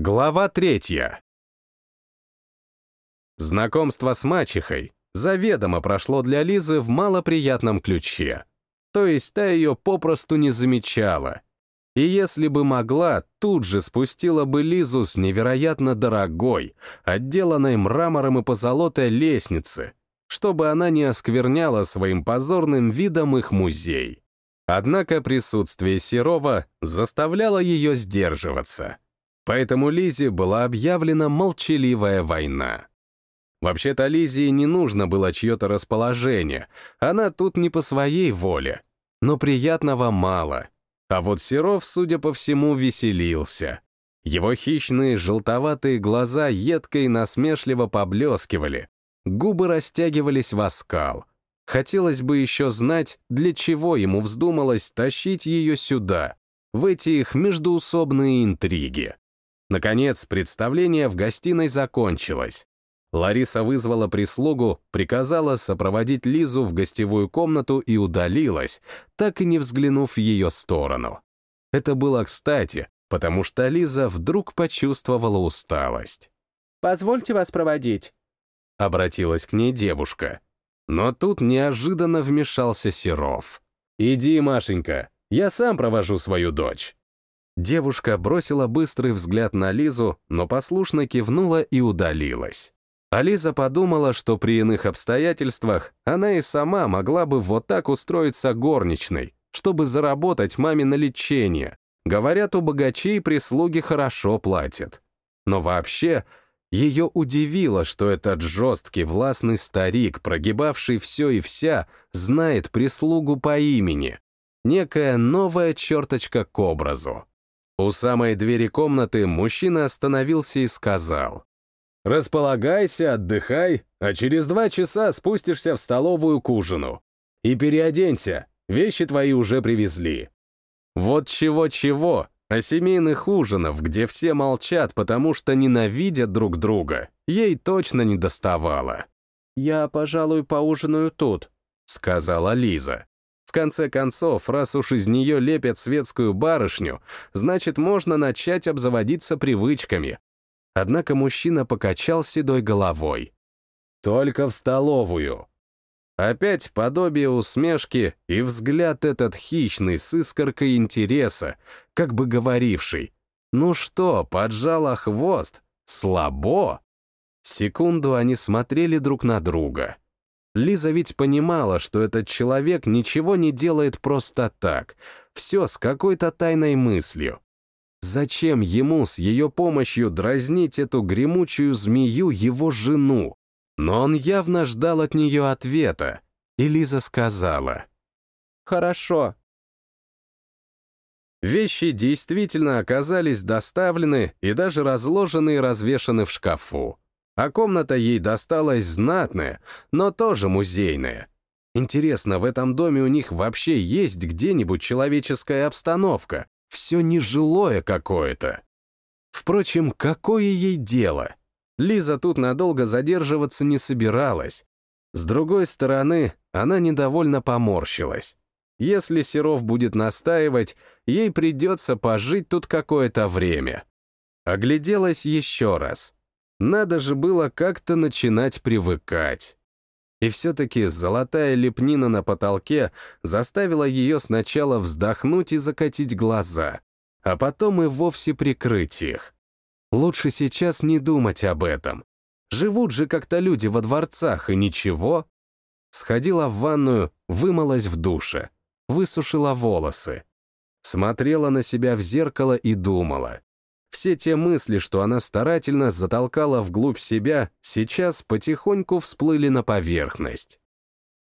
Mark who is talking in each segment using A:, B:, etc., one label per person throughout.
A: Глава третья. Знакомство с мачехой заведомо прошло для Лизы в малоприятном ключе. То есть та ее попросту не замечала. И если бы могла, тут же спустила бы Лизу с невероятно дорогой, отделанной мрамором и позолотой лестницы, чтобы она не оскверняла своим позорным видом их музей. Однако присутствие Серова заставляло ее сдерживаться. Поэтому Лизе была объявлена молчаливая война. Вообще-то Лизе не нужно было чье-то расположение, она тут не по своей воле. Но приятного мало. А вот Серов, судя по всему, веселился. Его хищные желтоватые глаза едко и насмешливо поблескивали, губы растягивались в оскал. Хотелось бы еще знать, для чего ему вздумалось тащить ее сюда, в эти их междуусобные интриги. Наконец, представление в гостиной закончилось. Лариса вызвала прислугу, приказала сопроводить Лизу в гостевую комнату и удалилась, так и не взглянув в ее сторону. Это было кстати, потому что Лиза вдруг почувствовала усталость.
B: «Позвольте вас проводить», —
A: обратилась к ней девушка. Но тут неожиданно вмешался Серов. «Иди, Машенька, я сам провожу свою дочь». Девушка бросила быстрый взгляд на Лизу, но послушно кивнула и удалилась. А Лиза подумала, что при иных обстоятельствах она и сама могла бы вот так устроиться горничной, чтобы заработать маме на лечение. Говорят, у богачей прислуги хорошо платят. Но вообще, ее удивило, что этот жесткий властный старик, прогибавший все и вся, знает прислугу по имени. Некая новая черточка к образу. У самой двери комнаты мужчина остановился и сказал. Располагайся, отдыхай, а через два часа спустишься в столовую к ужину. И переоденься, вещи твои уже привезли. Вот чего-чего, а семейных ужинов, где все молчат, потому что ненавидят друг друга, ей точно не доставало.
B: «Я, пожалуй, поужинаю тут», —
A: сказала Лиза. В конце концов, раз уж из нее лепят светскую барышню, значит, можно начать обзаводиться привычками, Однако мужчина покачал седой головой. «Только в столовую». Опять подобие усмешки и взгляд этот хищный с искоркой интереса, как бы говоривший. «Ну что, поджала хвост? Слабо?» Секунду они смотрели друг на друга. Лиза ведь понимала, что этот человек ничего не делает просто так, все с какой-то тайной мыслью. Зачем ему с ее помощью дразнить эту гремучую змею его жену? Но он явно ждал от нее ответа, и Лиза сказала.
B: «Хорошо».
A: Вещи действительно оказались доставлены и даже разложены и развешаны в шкафу. А комната ей досталась знатная, но тоже музейная. Интересно, в этом доме у них вообще есть где-нибудь человеческая обстановка? Все нежилое какое-то. Впрочем, какое ей дело? Лиза тут надолго задерживаться не собиралась. С другой стороны, она недовольно поморщилась. Если Серов будет настаивать, ей придется пожить тут какое-то время. Огляделась еще раз. Надо же было как-то начинать привыкать. И все-таки золотая лепнина на потолке заставила ее сначала вздохнуть и закатить глаза, а потом и вовсе прикрыть их. Лучше сейчас не думать об этом. Живут же как-то люди во дворцах, и ничего. Сходила в ванную, вымылась в душе, высушила волосы. Смотрела на себя в зеркало и думала. Все те мысли, что она старательно затолкала вглубь себя, сейчас потихоньку всплыли на поверхность.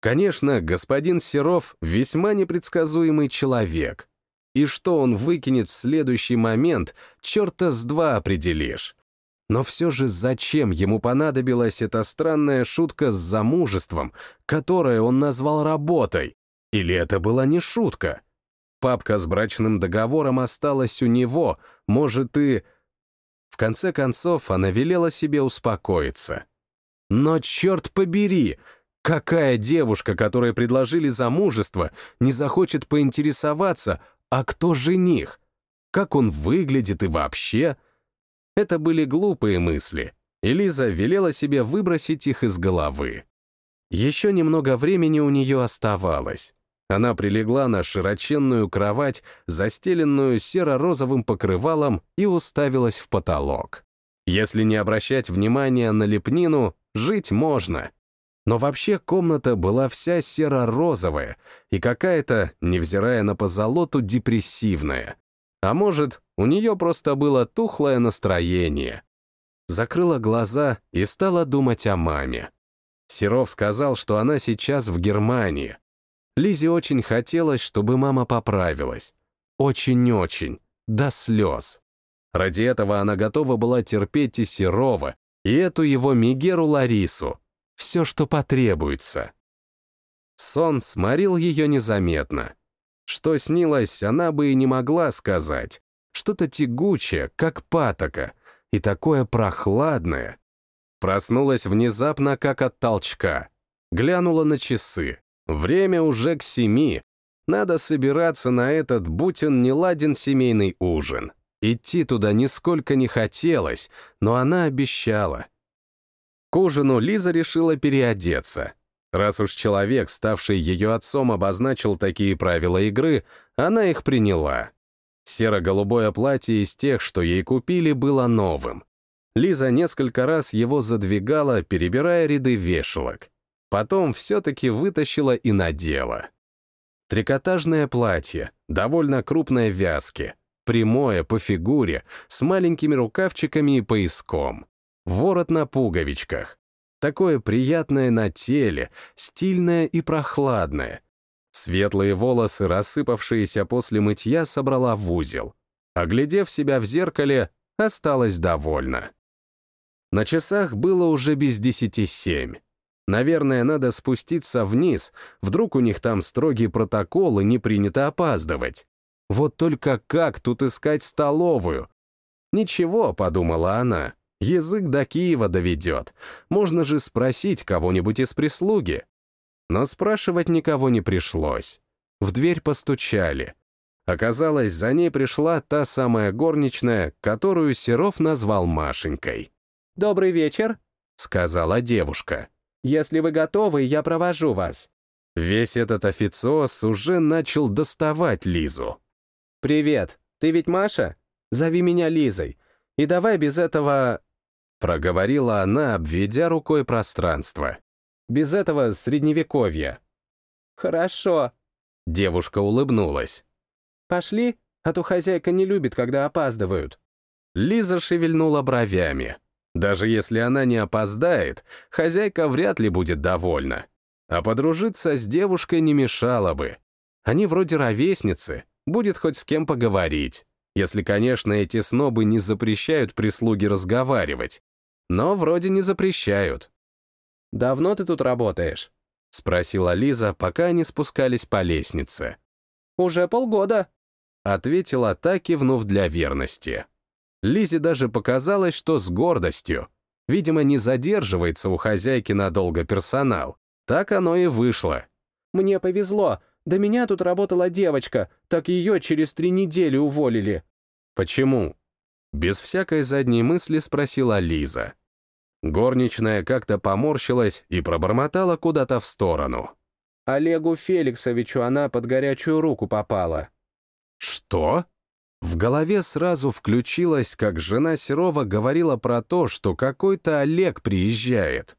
A: Конечно, господин Серов весьма непредсказуемый человек. И что он выкинет в следующий момент, черта с два определишь. Но все же зачем ему понадобилась эта странная шутка с замужеством, которую он назвал работой? Или это была не шутка? Папка с брачным договором осталась у него, может и... В конце концов, она велела себе успокоиться. Но черт побери, какая девушка, которой предложили замужество, не захочет поинтересоваться, а кто жених? Как он выглядит и вообще? Это были глупые мысли, и Лиза велела себе выбросить их из головы. Еще немного времени у нее оставалось. Она прилегла на широченную кровать, застеленную серо-розовым покрывалом, и уставилась в потолок. Если не обращать внимания на лепнину, жить можно. Но вообще комната была вся серо-розовая и какая-то, невзирая на позолоту, депрессивная. А может, у нее просто было тухлое настроение. Закрыла глаза и стала думать о маме. Серов сказал, что она сейчас в Германии. Лизе очень хотелось, чтобы мама поправилась. Очень-очень, до слез. Ради этого она готова была терпеть и Серова, и эту его Мигеру Ларису. Все, что потребуется. Сон сморил ее незаметно. Что снилось, она бы и не могла сказать. Что-то тягучее, как патока, и такое прохладное. Проснулась внезапно, как от толчка. Глянула на часы. Время уже к семи. Надо собираться на этот, будь он не ладен, семейный ужин. Идти туда нисколько не хотелось, но она обещала. К ужину Лиза решила переодеться. Раз уж человек, ставший ее отцом, обозначил такие правила игры, она их приняла. Серо-голубое платье из тех, что ей купили, было новым. Лиза несколько раз его задвигала, перебирая ряды вешалок. Потом все-таки вытащила и надела. Трикотажное платье, довольно крупной вязки, прямое по фигуре, с маленькими рукавчиками и пояском. Ворот на пуговичках. Такое приятное на теле, стильное и прохладное. Светлые волосы, рассыпавшиеся после мытья, собрала в узел. Оглядев себя в зеркале, осталась довольна. На часах было уже без десяти семь. Наверное, надо спуститься вниз, вдруг у них там строгий протокол и не принято опаздывать. Вот только как тут искать столовую? Ничего, подумала она, язык до Киева доведет. Можно же спросить кого-нибудь из прислуги. Но спрашивать никого не пришлось. В дверь постучали. Оказалось, за ней пришла та самая горничная, которую Серов назвал Машенькой.
B: «Добрый вечер», —
A: сказала девушка.
B: Если вы готовы, я провожу вас».
A: Весь этот официоз уже начал доставать Лизу.
B: «Привет, ты ведь Маша? Зови меня Лизой. И давай без этого...»
A: Проговорила она, обведя рукой пространство.
B: «Без этого средневековья». «Хорошо».
A: Девушка улыбнулась.
B: «Пошли, а то хозяйка не любит, когда опаздывают».
A: Лиза шевельнула бровями. Даже если она не опоздает, хозяйка вряд ли будет довольна. А подружиться с девушкой не мешало бы. Они вроде ровесницы, будет хоть с кем поговорить. Если, конечно, эти снобы не запрещают прислуге разговаривать. Но вроде не запрещают.
B: «Давно ты тут работаешь?»
A: — спросила Лиза, пока они спускались по лестнице.
B: «Уже полгода», —
A: ответила та, кивнув для верности. Лизе даже показалось, что с гордостью. Видимо, не задерживается у хозяйки надолго персонал. Так оно и вышло.
B: «Мне повезло. До меня тут работала девочка, так ее через три недели уволили».
A: «Почему?» Без всякой задней мысли спросила Лиза. Горничная как-то поморщилась и пробормотала куда-то в сторону.
B: Олегу Феликсовичу она под горячую руку попала.
A: «Что?» В голове сразу включилось, как жена Серова говорила про то, что какой-то Олег приезжает.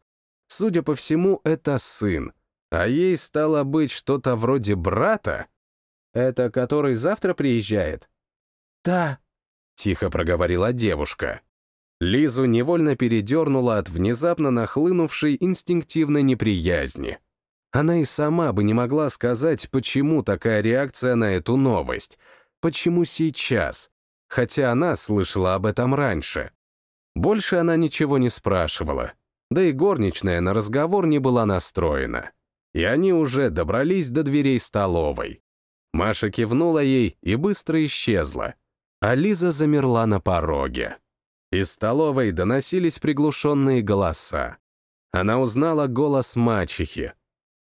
A: Судя по всему, это сын, а ей стало быть что-то вроде брата.
B: «Это который завтра приезжает?»
A: «Да», — тихо проговорила девушка. Лизу невольно передернула от внезапно нахлынувшей инстинктивной неприязни. Она и сама бы не могла сказать, почему такая реакция на эту новость — Почему сейчас? Хотя она слышала об этом раньше. Больше она ничего не спрашивала. Да и горничная на разговор не была настроена. И они уже добрались до дверей столовой. Маша кивнула ей и быстро исчезла. А Лиза замерла на пороге. Из столовой доносились приглушенные голоса. Она узнала голос мачехи.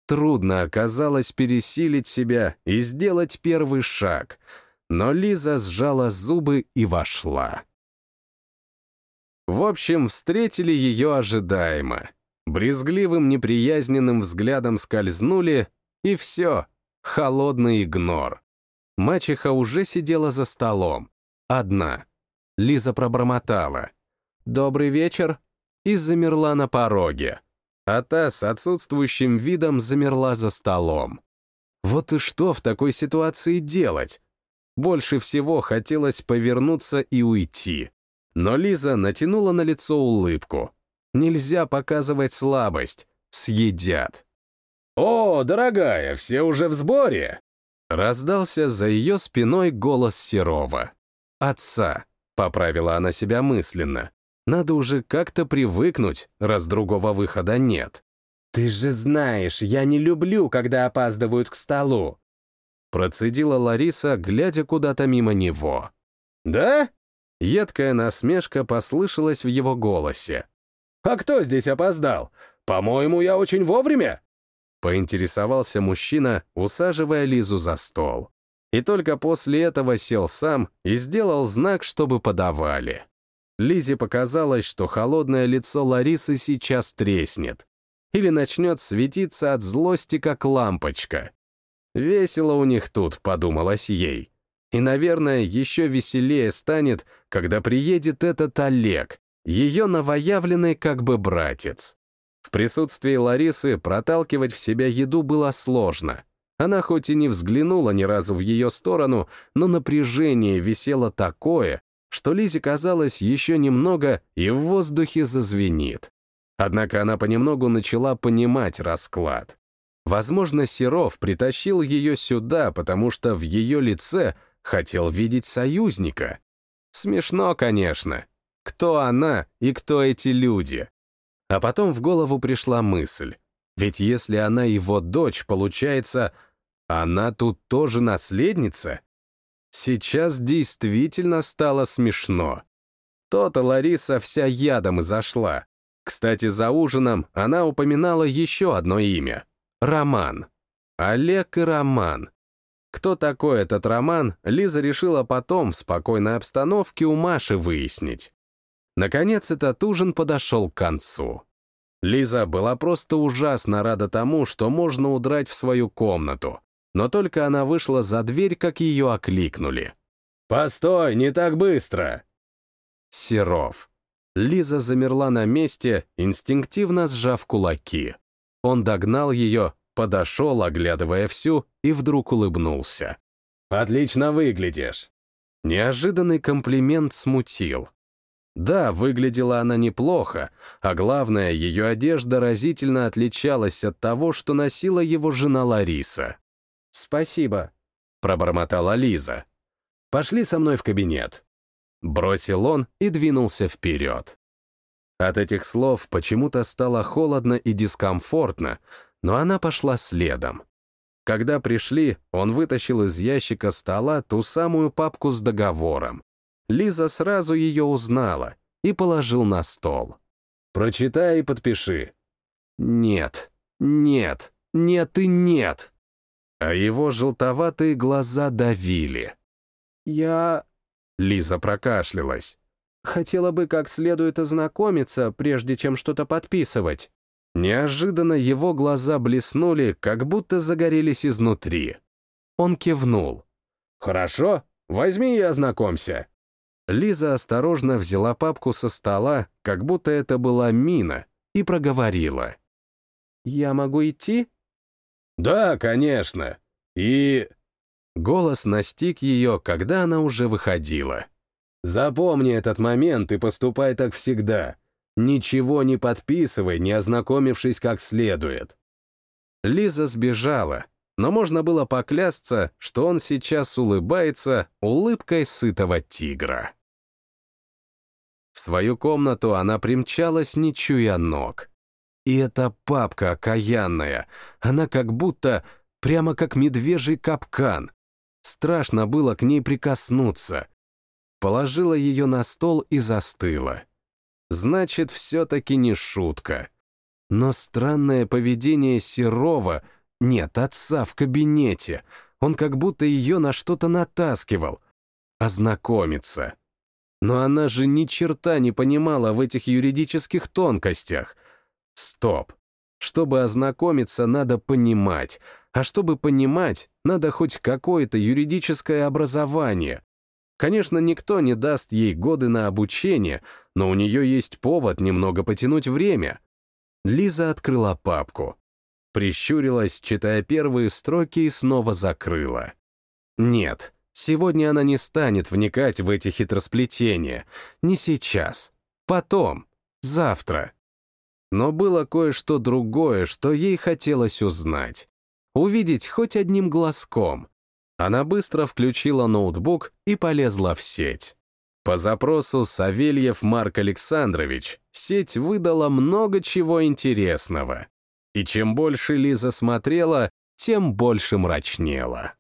A: Трудно оказалось пересилить себя и сделать первый шаг — но Лиза сжала зубы и вошла. В общем, встретили ее ожидаемо. Брезгливым неприязненным взглядом скользнули, и все, холодный игнор. Мачеха уже сидела за столом. Одна. Лиза пробормотала.
B: «Добрый вечер»,
A: и замерла на пороге. А та с отсутствующим видом замерла за столом. Вот и что в такой ситуации делать? Больше всего хотелось повернуться и уйти. Но Лиза натянула на лицо улыбку. Нельзя показывать слабость. Съедят. «О, дорогая, все уже в сборе!» Раздался за ее спиной голос Серова. «Отца», — поправила она себя мысленно. «Надо уже как-то привыкнуть, раз другого выхода нет».
B: «Ты же знаешь, я не люблю, когда опаздывают к столу»,
A: процедила Лариса, глядя куда-то мимо него.
B: «Да?»
A: Едкая насмешка послышалась в его голосе.
B: «А кто здесь опоздал? По-моему, я очень вовремя?»
A: Поинтересовался мужчина, усаживая Лизу за стол. И только после этого сел сам и сделал знак, чтобы подавали. Лизе показалось, что холодное лицо Ларисы сейчас треснет. Или начнет светиться от злости, как лампочка. Весело у них тут, подумалось ей. И, наверное, еще веселее станет, когда приедет этот Олег, ее новоявленный как бы братец. В присутствии Ларисы проталкивать в себя еду было сложно. Она хоть и не взглянула ни разу в ее сторону, но напряжение висело такое, что Лизе казалось еще немного и в воздухе зазвенит. Однако она понемногу начала понимать расклад. Возможно, Серов притащил ее сюда, потому что в ее лице хотел видеть союзника. Смешно, конечно. Кто она и кто эти люди? А потом в голову пришла мысль. Ведь если она его дочь, получается, она тут тоже наследница? Сейчас действительно стало смешно. То-то Лариса вся ядом и зашла. Кстати, за ужином она упоминала еще одно имя — Роман. Олег и Роман. Кто такой этот Роман, Лиза решила потом в спокойной обстановке у Маши выяснить. Наконец этот ужин подошел к концу. Лиза была просто ужасно рада тому, что можно удрать в свою комнату, но только она вышла за дверь, как ее окликнули. «Постой, не так быстро!» Серов. Лиза замерла на месте, инстинктивно сжав кулаки. Он догнал ее, подошел, оглядывая всю, и вдруг улыбнулся. «Отлично выглядишь!» Неожиданный комплимент смутил. Да, выглядела она неплохо, а главное, ее одежда разительно отличалась от того, что носила его жена Лариса.
B: «Спасибо», —
A: пробормотала Лиза. «Пошли со мной в кабинет». Бросил он и двинулся вперед. От этих слов почему-то стало холодно и дискомфортно, но она пошла следом. Когда пришли, он вытащил из ящика стола ту самую папку с договором. Лиза сразу ее узнала и положил на стол. «Прочитай и подпиши». «Нет, нет, нет и нет». А его желтоватые глаза давили.
B: «Я...»
A: Лиза прокашлялась.
B: «Хотела бы как следует ознакомиться, прежде чем что-то подписывать».
A: Неожиданно его глаза блеснули, как будто загорелись изнутри. Он кивнул. «Хорошо, возьми и ознакомься». Лиза осторожно взяла папку со стола, как будто это была мина, и проговорила.
B: «Я могу идти?»
A: «Да, конечно. И...» Голос настиг ее, когда она уже выходила. «Запомни этот момент и поступай так всегда. Ничего не подписывай, не ознакомившись как следует». Лиза сбежала, но можно было поклясться, что он сейчас улыбается улыбкой сытого тигра. В свою комнату она примчалась, не чуя ног. И эта папка окаянная, она как будто, прямо как медвежий капкан. Страшно было к ней прикоснуться. Положила ее на стол и застыла. Значит, все-таки не шутка. Но странное поведение Серова, нет, отца в кабинете, он как будто ее на что-то натаскивал. Ознакомиться. Но она же ни черта не понимала в этих юридических тонкостях. Стоп. Чтобы ознакомиться, надо понимать. А чтобы понимать, надо хоть какое-то юридическое образование. Конечно, никто не даст ей годы на обучение, но у нее есть повод немного потянуть время. Лиза открыла папку. Прищурилась, читая первые строки, и снова закрыла. Нет, сегодня она не станет вникать в эти хитросплетения. Не сейчас. Потом. Завтра. Но было кое-что другое, что ей хотелось узнать. Увидеть хоть одним глазком. Она быстро включила ноутбук и полезла в сеть. По запросу Савельев Марк Александрович сеть выдала много чего интересного. И чем больше Лиза смотрела, тем больше мрачнела.